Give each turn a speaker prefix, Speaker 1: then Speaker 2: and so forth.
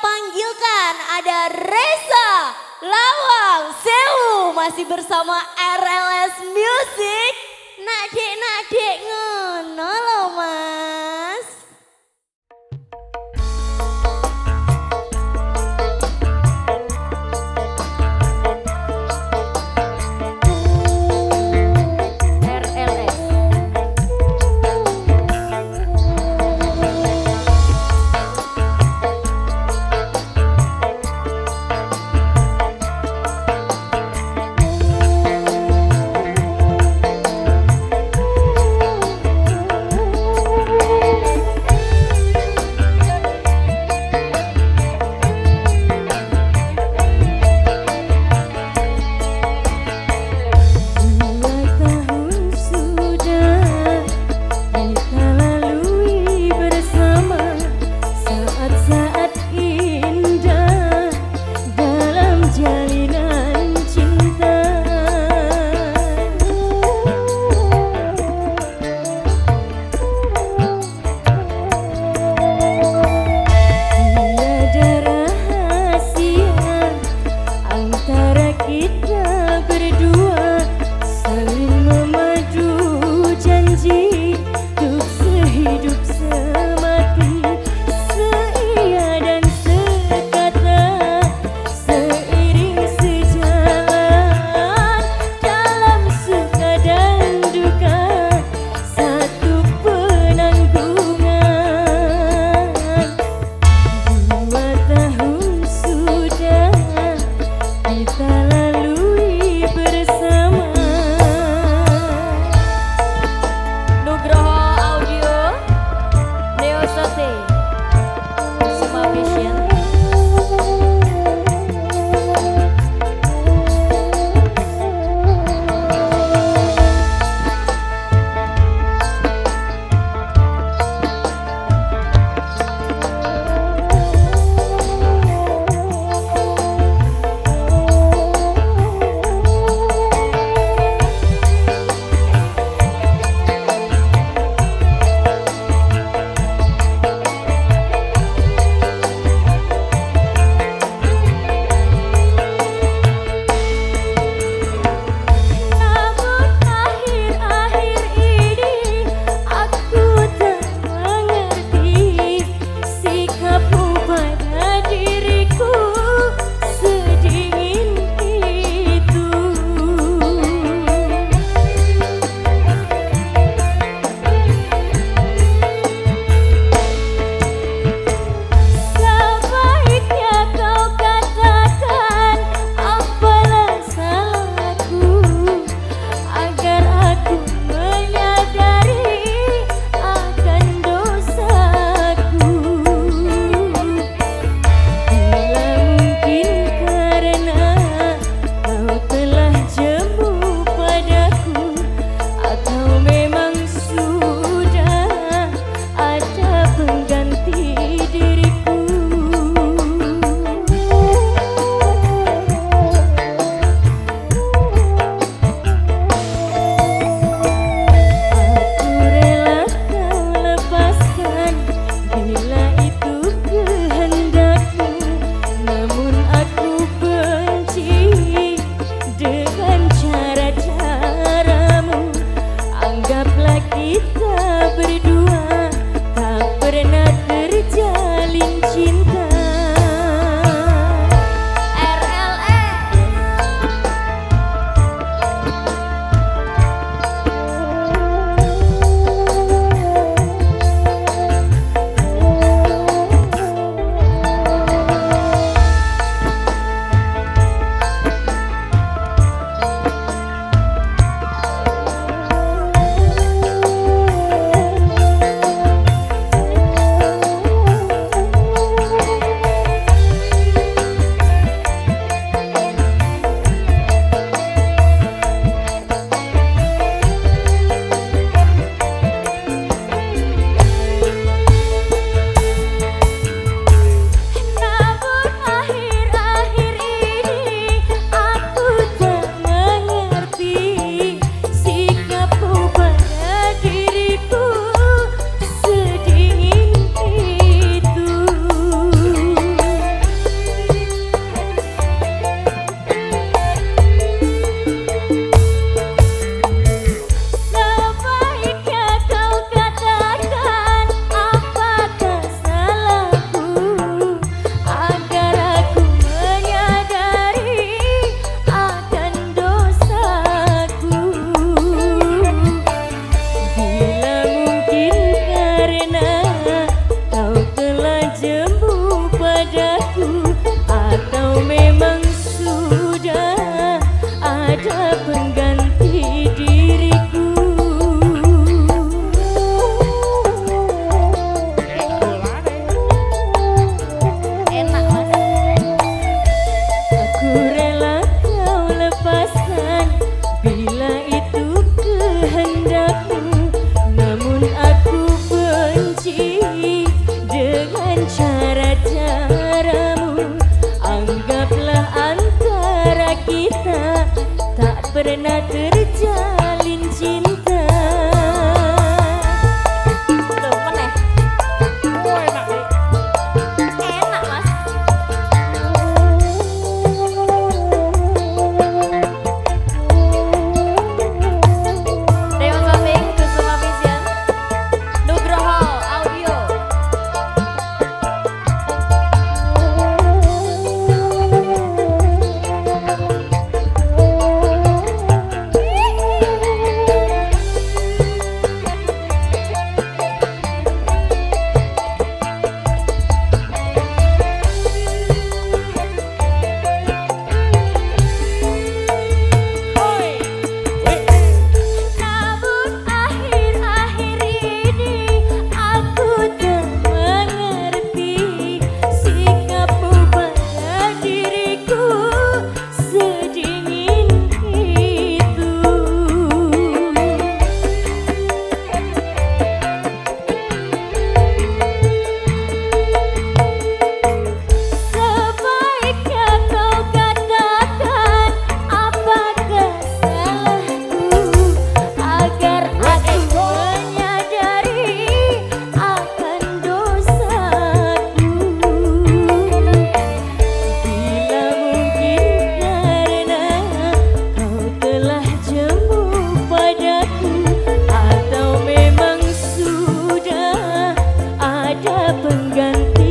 Speaker 1: panggilkan ada Reza Lawang Sewu masih bersama RLS Music. Ada pengganti